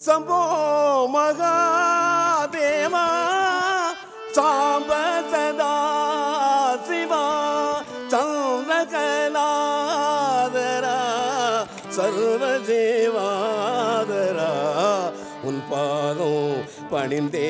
சம்போ மகாதேவா சாம்ப சதா சிவா சந்திரகலாதரா சர்வஜீவாதரா உன் பாதம் பணிந்தே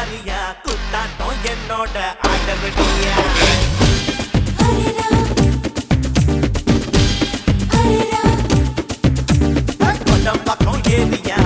சாரியா குத்தாட்டம் என்னோட ஆடவடியா பக்கம் ஏரியா